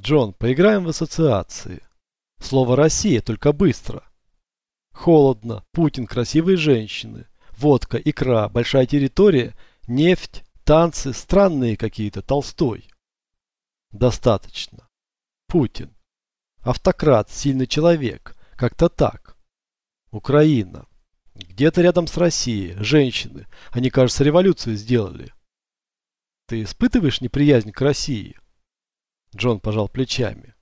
Джон, поиграем в ассоциации. Слово «Россия» только быстро. Холодно, Путин, красивые женщины, водка, икра, большая территория, нефть, танцы, странные какие-то, Толстой. Достаточно. Путин. Автократ, сильный человек, как-то так. Украина. Где-то рядом с Россией, женщины, они, кажется, революцию сделали. Ты испытываешь неприязнь к России? Джон пожал плечами.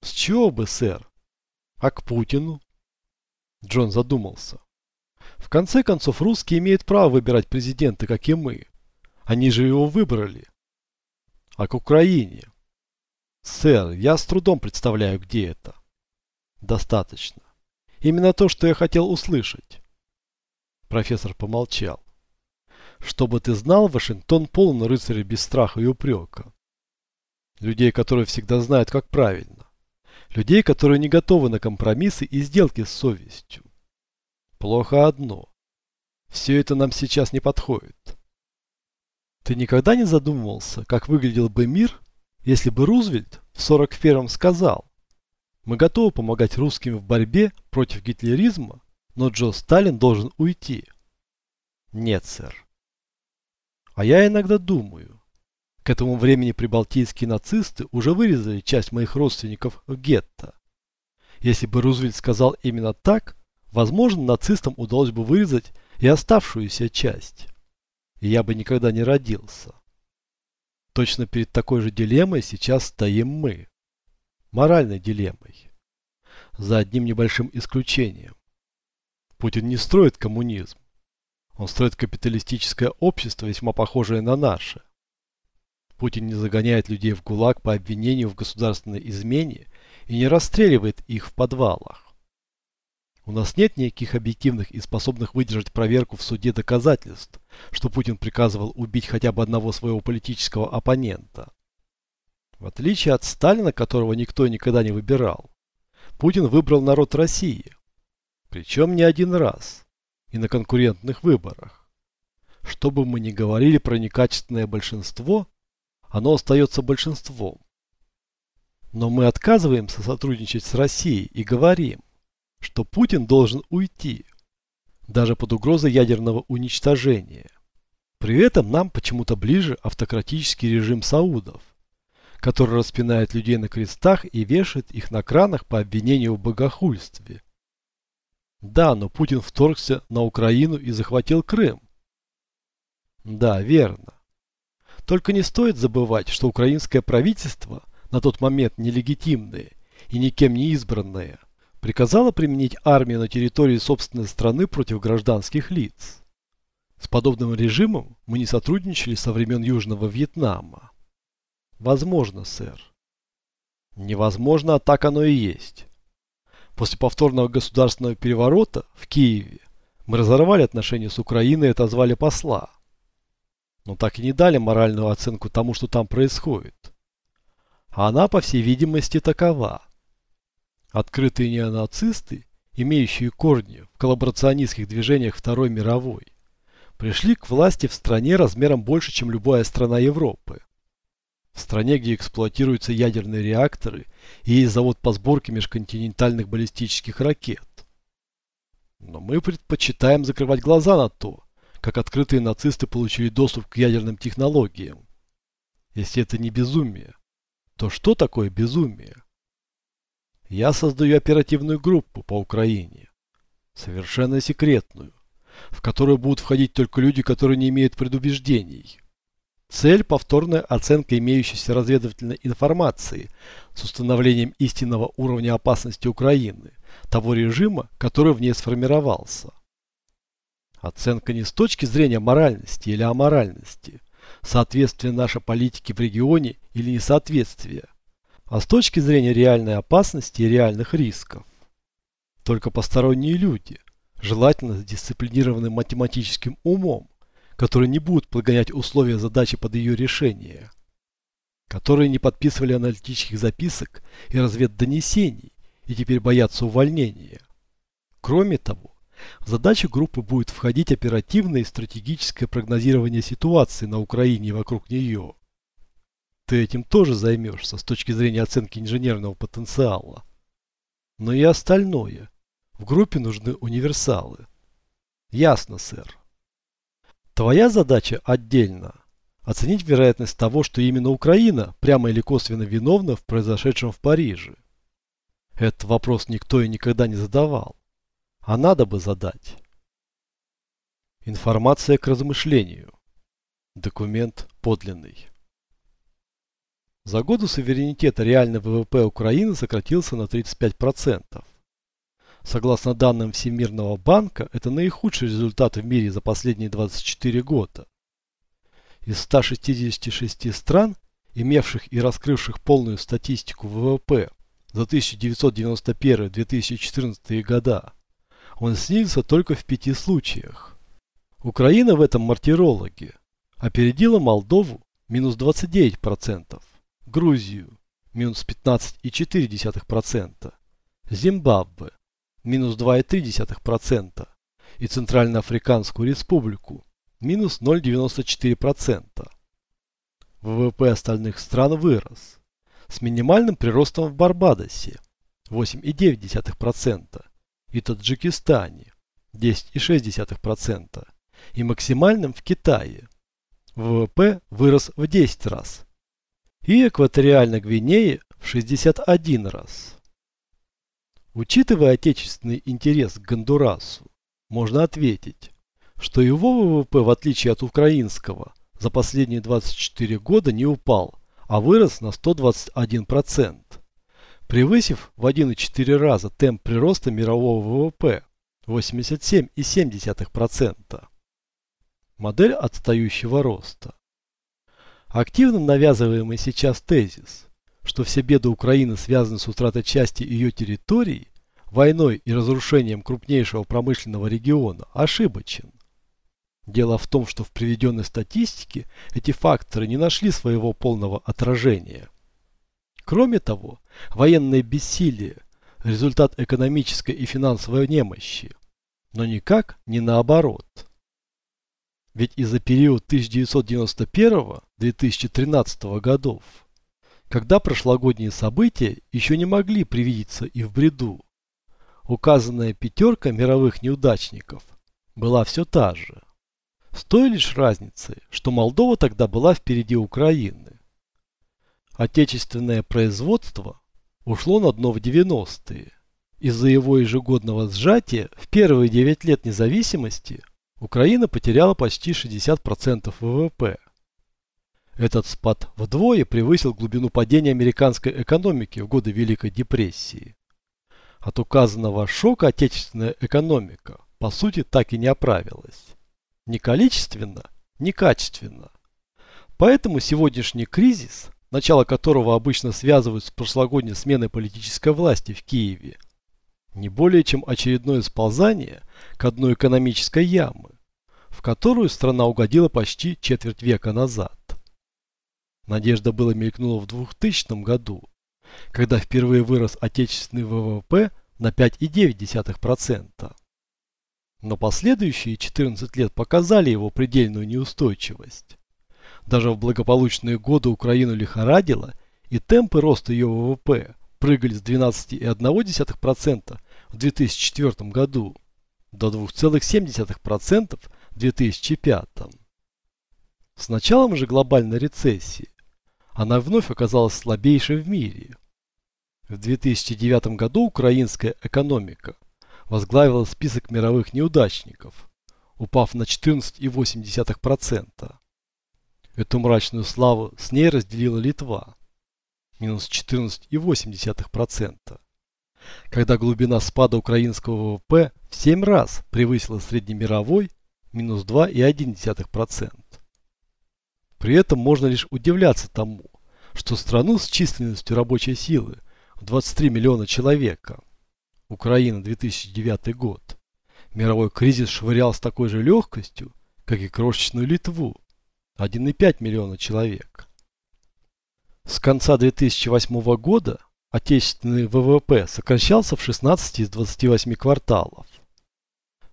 С чего бы, сэр? А к Путину? Джон задумался. В конце концов, русские имеют право выбирать президента, как и мы. Они же его выбрали. А к Украине? Сэр, я с трудом представляю, где это. Достаточно. Именно то, что я хотел услышать. Профессор помолчал. Чтобы ты знал, Вашингтон полон рыцарей без страха и упрека. Людей, которые всегда знают, как правильно. Людей, которые не готовы на компромиссы и сделки с совестью. Плохо одно. Все это нам сейчас не подходит. Ты никогда не задумывался, как выглядел бы мир, если бы Рузвельт в 41-м сказал «Мы готовы помогать русским в борьбе против гитлеризма, но Джо Сталин должен уйти». Нет, сэр. А я иногда думаю, к этому времени прибалтийские нацисты уже вырезали часть моих родственников в гетто. Если бы Рузвельт сказал именно так, возможно, нацистам удалось бы вырезать и оставшуюся часть. И я бы никогда не родился. Точно перед такой же дилеммой сейчас стоим мы. Моральной дилеммой. За одним небольшим исключением. Путин не строит коммунизм. Он строит капиталистическое общество, весьма похожее на наше. Путин не загоняет людей в ГУЛАГ по обвинению в государственной измене и не расстреливает их в подвалах. У нас нет никаких объективных и способных выдержать проверку в суде доказательств, что Путин приказывал убить хотя бы одного своего политического оппонента. В отличие от Сталина, которого никто никогда не выбирал, Путин выбрал народ России. Причем не один раз. И на конкурентных выборах. Что бы мы ни говорили про некачественное большинство, оно остается большинством. Но мы отказываемся сотрудничать с Россией и говорим, что Путин должен уйти, даже под угрозой ядерного уничтожения. При этом нам почему-то ближе автократический режим саудов, который распинает людей на крестах и вешает их на кранах по обвинению в богохульстве. Да, но Путин вторгся на Украину и захватил Крым. Да, верно. Только не стоит забывать, что украинское правительство, на тот момент нелегитимное и никем не избранное, приказало применить армию на территории собственной страны против гражданских лиц. С подобным режимом мы не сотрудничали со времен Южного Вьетнама. Возможно, сэр. Невозможно, а так оно и есть. После повторного государственного переворота в Киеве мы разорвали отношения с Украиной и отозвали посла но так и не дали моральную оценку тому, что там происходит. А она, по всей видимости, такова. Открытые неонацисты, имеющие корни в коллаборационистских движениях Второй мировой, пришли к власти в стране размером больше, чем любая страна Европы. В стране, где эксплуатируются ядерные реакторы и есть завод по сборке межконтинентальных баллистических ракет. Но мы предпочитаем закрывать глаза на то, как открытые нацисты получили доступ к ядерным технологиям. Если это не безумие, то что такое безумие? Я создаю оперативную группу по Украине, совершенно секретную, в которую будут входить только люди, которые не имеют предубеждений. Цель – повторная оценка имеющейся разведывательной информации с установлением истинного уровня опасности Украины, того режима, который в ней сформировался. Оценка не с точки зрения моральности или аморальности, соответствие нашей политики в регионе или несоответствие, а с точки зрения реальной опасности и реальных рисков. Только посторонние люди, желательно с дисциплинированным математическим умом, которые не будут прогонять условия задачи под ее решение, которые не подписывали аналитических записок и разведдонесений и теперь боятся увольнения. Кроме того, в задачу группы будет входить оперативное и стратегическое прогнозирование ситуации на Украине и вокруг нее. ты этим тоже займешься с точки зрения оценки инженерного потенциала. Но и остальное. В группе нужны универсалы. Ясно, сэр. Твоя задача отдельно оценить вероятность того, что именно Украина прямо или косвенно виновна в произошедшем в Париже. Этот вопрос никто и никогда не задавал. А надо бы задать. Информация к размышлению. Документ подлинный. За годы суверенитета реальный ВВП Украины сократился на 35%. Согласно данным Всемирного банка, это наихудший результат в мире за последние 24 года. Из 166 стран, имевших и раскрывших полную статистику ВВП за 1991-2014 года, он снизился только в пяти случаях. Украина в этом мартирологе опередила Молдову минус 29%, Грузию минус 15,4%, Зимбабве минус 2,3% и Центральноафриканскую республику минус 0,94%. ВВП остальных стран вырос, с минимальным приростом в Барбадосе 8,9% и Таджикистане 10,6% и максимальным в Китае. ВВП вырос в 10 раз. И экваториальной Гвинее в 61 раз. Учитывая отечественный интерес к Гондурасу, можно ответить, что его ВВП, в отличие от украинского, за последние 24 года не упал, а вырос на 121%, превысив в 1,4 раза темп прироста мирового ВВП 87,7% модель отстающего роста. Активно навязываемый сейчас тезис, что все беды Украины связаны с утратой части ее территорий, войной и разрушением крупнейшего промышленного региона, ошибочен. Дело в том, что в приведенной статистике эти факторы не нашли своего полного отражения. Кроме того, военное бессилие – результат экономической и финансовой немощи, но никак не наоборот. Ведь и за период 1991-2013 годов, когда прошлогодние события еще не могли привидеться и в бреду, указанная пятерка мировых неудачников была все та же. С той лишь разницей, что Молдова тогда была впереди Украины. Отечественное производство ушло на дно в 90-е. Из-за его ежегодного сжатия в первые 9 лет независимости – Украина потеряла почти 60% ВВП. Этот спад вдвое превысил глубину падения американской экономики в годы Великой депрессии. От указанного шока отечественная экономика, по сути, так и не оправилась. Ни количественно, ни качественно. Поэтому сегодняшний кризис, начало которого обычно связывают с прошлогодней сменой политической власти в Киеве, не более чем очередное сползание к одной экономической ямы, в которую страна угодила почти четверть века назад. Надежда была мелькнула в 2000 году, когда впервые вырос отечественный ВВП на 5,9%. Но последующие 14 лет показали его предельную неустойчивость. Даже в благополучные годы Украину лихорадило, и темпы роста ее ВВП прыгали с 12,1% в 2004 году до 2,7% в 2005. С началом же глобальной рецессии она вновь оказалась слабейшей в мире. В 2009 году украинская экономика возглавила список мировых неудачников, упав на 14,8%. Эту мрачную славу с ней разделила Литва, минус 14,8%, когда глубина спада украинского ВВП в 7 раз превысила среднемировой минус 2,1%. При этом можно лишь удивляться тому, что страну с численностью рабочей силы в 23 миллиона человека, Украина 2009 год, мировой кризис швырял с такой же легкостью, как и крошечную Литву, 1,5 миллиона человек. С конца 2008 года отечественный ВВП сокращался в 16 из 28 кварталов.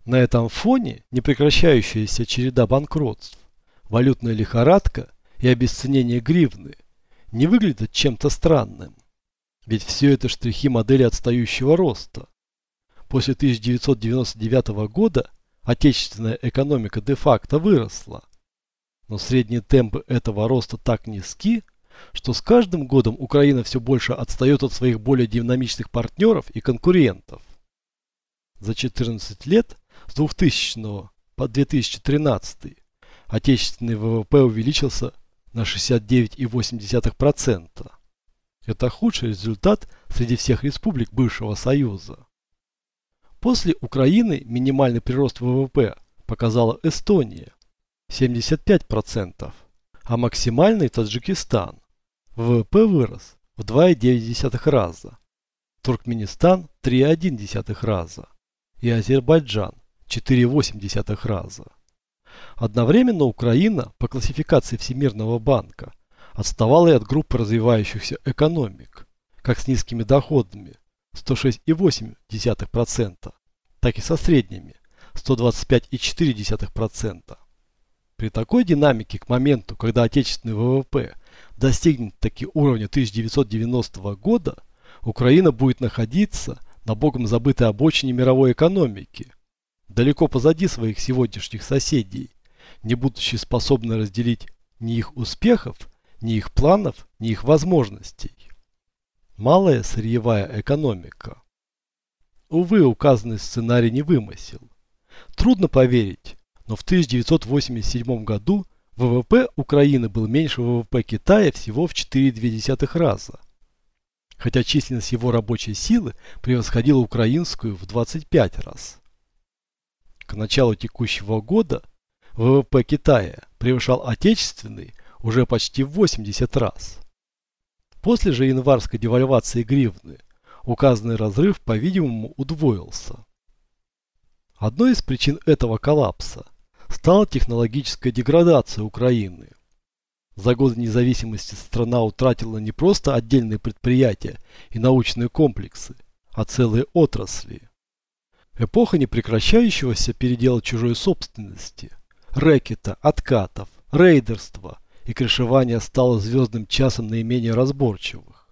На этом фоне непрекращающаяся череда банкротств, валютная лихорадка и обесценение гривны не выглядят чем-то странным. Ведь все это штрихи модели отстающего роста. После 1999 года отечественная экономика де-факто выросла. Но средние темпы этого роста так низки, что с каждым годом Украина все больше отстает от своих более динамичных партнеров и конкурентов. За 14 лет с 2000 по 2013 отечественный ВВП увеличился на 69,8%. Это худший результат среди всех республик бывшего Союза. После Украины минимальный прирост ВВП показала Эстония 75%, а максимальный Таджикистан. ВВП вырос в 2,9 раза, Туркменистан 3,1 раза и Азербайджан 4,8 раза. Одновременно Украина по классификации Всемирного банка отставала и от группы развивающихся экономик, как с низкими доходами 106,8%, так и со средними 125,4%. При такой динамике к моменту, когда отечественный ВВП достигнет таки уровня 1990 года, Украина будет находиться на богом забытой обочине мировой экономики, далеко позади своих сегодняшних соседей, не будучи способны разделить ни их успехов, ни их планов, ни их возможностей. Малая сырьевая экономика. Увы, указанный сценарий не вымысел. Трудно поверить, но в 1987 году ВВП Украины был меньше ВВП Китая всего в 4,2 раза. Хотя численность его рабочей силы превосходила украинскую в 25 раз. К началу текущего года ВВП Китая превышал отечественный уже почти в 80 раз. После же январской девальвации гривны указанный разрыв, по-видимому, удвоился. Одной из причин этого коллапса стала технологическая деградация Украины. За годы независимости страна утратила не просто отдельные предприятия и научные комплексы, а целые отрасли. Эпоха непрекращающегося передела чужой собственности, рэкета, откатов, рейдерства и крышевания стало звездным часом наименее разборчивых.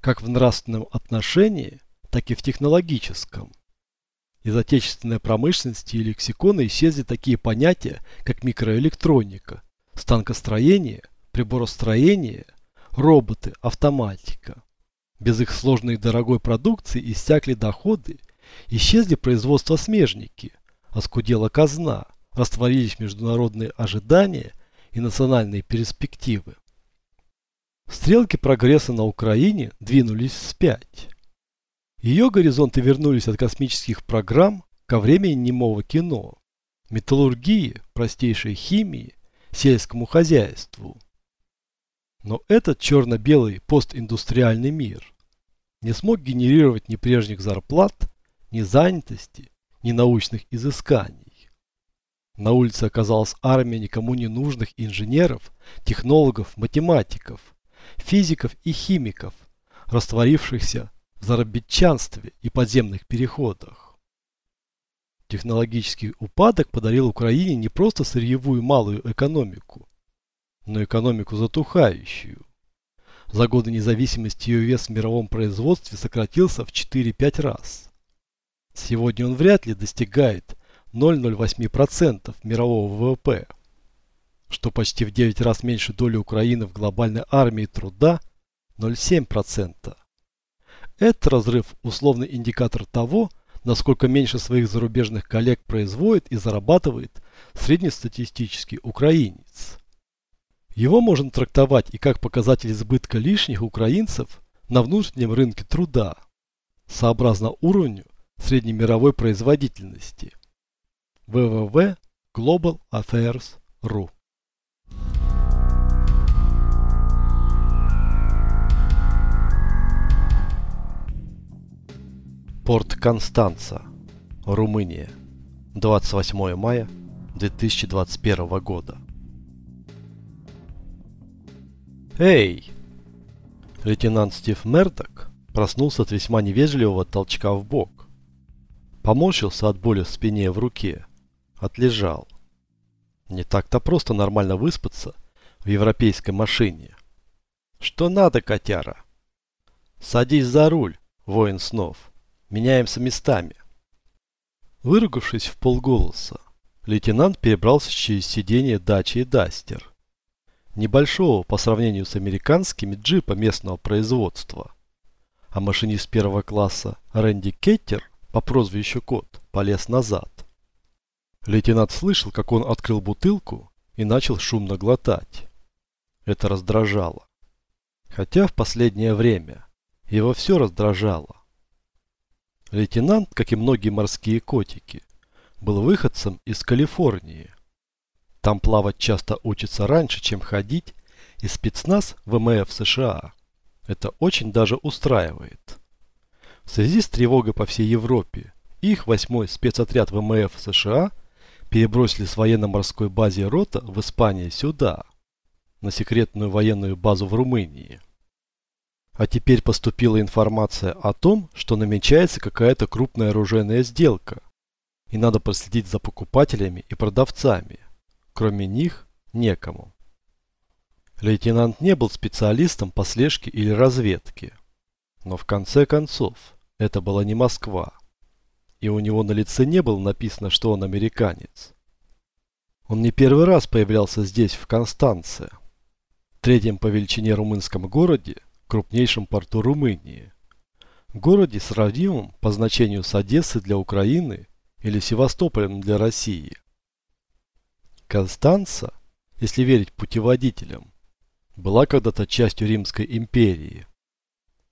Как в нравственном отношении, так и в технологическом. Из отечественной промышленности и лексикона исчезли такие понятия, как микроэлектроника, станкостроение, приборостроение, роботы, автоматика. Без их сложной и дорогой продукции иссякли доходы Исчезли производства смежники, оскудела казна, растворились международные ожидания и национальные перспективы. Стрелки прогресса на Украине двинулись вспять. Ее горизонты вернулись от космических программ ко времени немого кино, металлургии, простейшей химии, сельскому хозяйству. Но этот черно-белый постиндустриальный мир не смог генерировать ни прежних зарплат, ни занятости, ни научных изысканий. На улице оказалась армия никому не нужных инженеров, технологов, математиков, физиков и химиков, растворившихся в заробитчанстве и подземных переходах. Технологический упадок подарил Украине не просто сырьевую малую экономику, но экономику затухающую. За годы независимости ее вес в мировом производстве сократился в 4-5 раз. Сегодня он вряд ли достигает 0,08% мирового ВВП, что почти в 9 раз меньше доли Украины в глобальной армии труда 0,7%. Этот разрыв – условный индикатор того, насколько меньше своих зарубежных коллег производит и зарабатывает среднестатистический украинец. Его можно трактовать и как показатель избытка лишних украинцев на внутреннем рынке труда, сообразно уровню среднемировой производительности. www Порт Констанца, Румыния, 28 мая 2021 года. Эй! Лейтенант Стив Мердок проснулся от весьма невежливого толчка в бок. Поморщился от боли в спине и в руке. Отлежал. Не так-то просто нормально выспаться в европейской машине. Что надо, котяра? Садись за руль, воин снов. Меняемся местами. Выругавшись в полголоса, лейтенант перебрался через сиденье дачи и дастер. Небольшого по сравнению с американскими джипа местного производства. А машинист первого класса Рэнди Кеттер по прозвищу Кот полез назад. Лейтенант слышал, как он открыл бутылку и начал шумно глотать. Это раздражало. Хотя в последнее время его все раздражало. Лейтенант, как и многие морские котики, был выходцем из Калифорнии. Там плавать часто учатся раньше, чем ходить, и спецназ ВМФ США это очень даже устраивает. В связи с тревогой по всей Европе, их восьмой спецотряд ВМФ США перебросили с военно-морской базы Рота в Испании сюда, на секретную военную базу в Румынии. А теперь поступила информация о том, что намечается какая-то крупная оружейная сделка, и надо проследить за покупателями и продавцами. Кроме них, некому. Лейтенант не был специалистом по слежке или разведке. Но в конце концов, это была не Москва. И у него на лице не было написано, что он американец. Он не первый раз появлялся здесь, в Констанце, третьем по величине румынском городе, крупнейшем порту Румынии. Городе сравнимом по значению с Одессой для Украины или Севастополем для России. Констанца, если верить путеводителям, была когда-то частью Римской империи.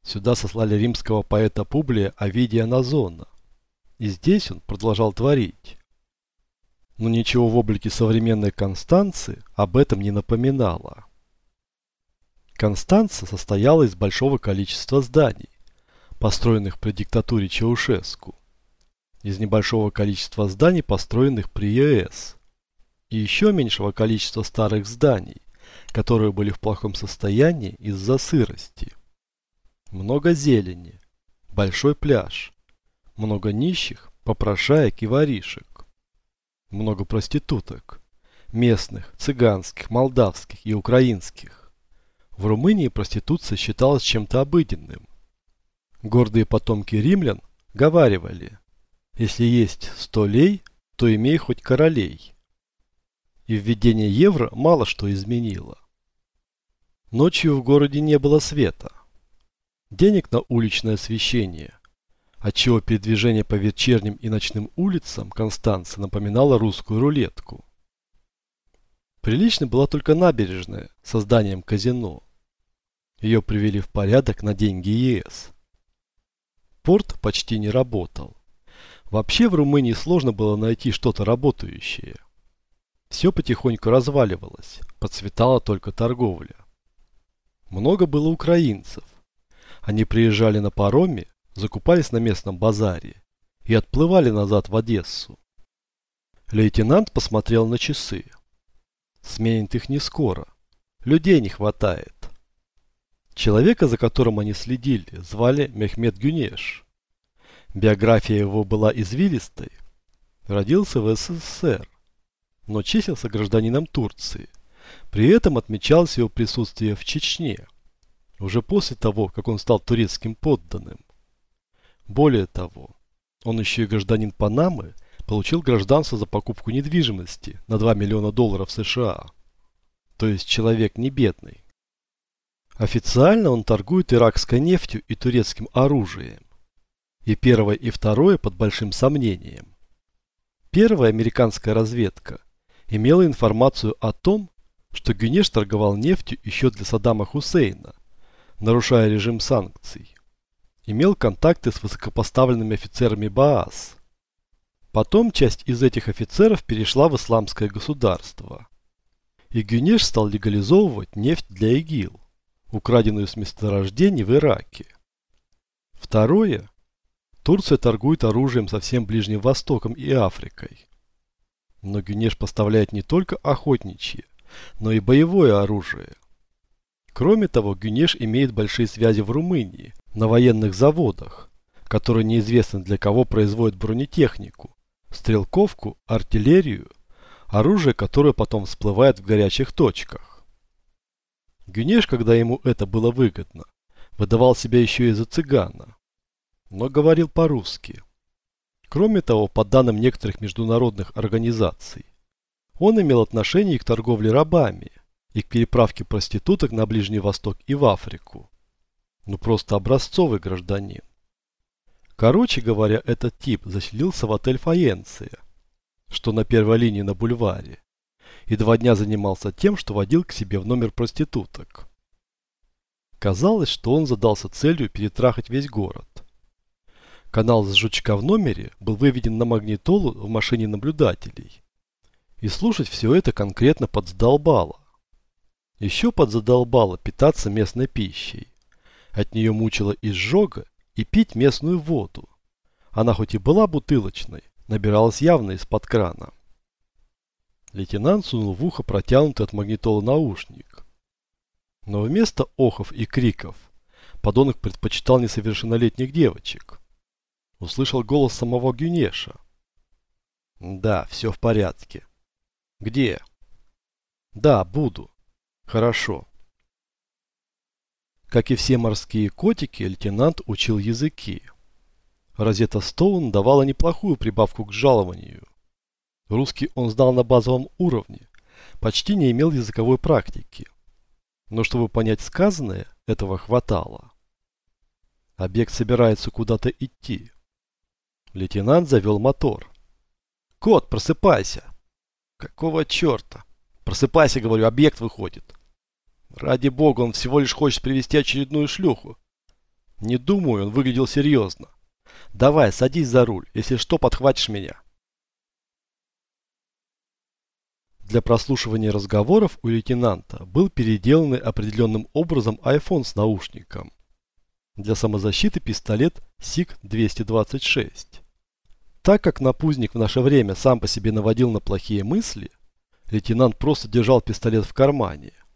Сюда сослали римского поэта Публия Овидия Назона. И здесь он продолжал творить. Но ничего в облике современной Констанции об этом не напоминало. Констанца состояла из большого количества зданий, построенных при диктатуре Чаушеску, из небольшого количества зданий, построенных при ЕС, и еще меньшего количества старых зданий, которые были в плохом состоянии из-за сырости. Много зелени, большой пляж, много нищих, попрошаек и воришек, много проституток, местных, цыганских, молдавских и украинских. В Румынии проституция считалась чем-то обыденным. Гордые потомки римлян говаривали, если есть сто лей, то имей хоть королей и введение евро мало что изменило. Ночью в городе не было света. Денег на уличное освещение, отчего передвижение по вечерним и ночным улицам Констанции напоминало русскую рулетку. Приличной была только набережная со зданием казино. Ее привели в порядок на деньги ЕС. Порт почти не работал. Вообще в Румынии сложно было найти что-то работающее. Все потихоньку разваливалось, процветала только торговля. Много было украинцев. Они приезжали на пароме, закупались на местном базаре и отплывали назад в Одессу. Лейтенант посмотрел на часы. Сменит их не скоро. Людей не хватает. Человека, за которым они следили, звали Мехмед Гюнеш. Биография его была извилистой. Родился в СССР но числился гражданином Турции. При этом отмечалось его присутствие в Чечне, уже после того, как он стал турецким подданным. Более того, он еще и гражданин Панамы, получил гражданство за покупку недвижимости на 2 миллиона долларов США. То есть человек не бедный. Официально он торгует иракской нефтью и турецким оружием. И первое, и второе под большим сомнением. Первая американская разведка имела информацию о том, что Гюнеш торговал нефтью еще для Саддама Хусейна, нарушая режим санкций. Имел контакты с высокопоставленными офицерами Баас. Потом часть из этих офицеров перешла в исламское государство. И Гюнеш стал легализовывать нефть для ИГИЛ, украденную с месторождений в Ираке. Второе. Турция торгует оружием со всем Ближним Востоком и Африкой. Но Гюнеш поставляет не только охотничье, но и боевое оружие. Кроме того, Гюнеш имеет большие связи в Румынии, на военных заводах, которые неизвестно для кого производят бронетехнику, стрелковку, артиллерию, оружие, которое потом всплывает в горячих точках. Гюнеш, когда ему это было выгодно, выдавал себя еще и за цыгана, но говорил по-русски. Кроме того, по данным некоторых международных организаций, он имел отношение к торговле рабами и к переправке проституток на Ближний Восток и в Африку. Ну просто образцовый гражданин. Короче говоря, этот тип заселился в отель Фаенция, что на первой линии на бульваре, и два дня занимался тем, что водил к себе в номер проституток. Казалось, что он задался целью перетрахать весь город. Канал с жучка в номере был выведен на магнитолу в машине наблюдателей. И слушать все это конкретно подзадолбало. Еще подзадолбало питаться местной пищей. От нее мучила изжога и пить местную воду. Она хоть и была бутылочной, набиралась явно из-под крана. Лейтенант сунул в ухо протянутый от магнитола наушник. Но вместо охов и криков подонок предпочитал несовершеннолетних девочек. Услышал голос самого Гюнеша. «Да, все в порядке». «Где?» «Да, буду». «Хорошо». Как и все морские котики, лейтенант учил языки. Розета Стоун давала неплохую прибавку к жалованию. Русский он знал на базовом уровне, почти не имел языковой практики. Но чтобы понять сказанное, этого хватало. Объект собирается куда-то идти. Лейтенант завел мотор. «Кот, просыпайся!» «Какого черта?» «Просыпайся, говорю, объект выходит!» «Ради бога, он всего лишь хочет привести очередную шлюху!» «Не думаю, он выглядел серьезно!» «Давай, садись за руль, если что, подхватишь меня!» Для прослушивания разговоров у лейтенанта был переделанный определенным образом iPhone с наушником. Для самозащиты пистолет СИГ-226. Так как напузник в наше время сам по себе наводил на плохие мысли, лейтенант просто держал пистолет в кармане –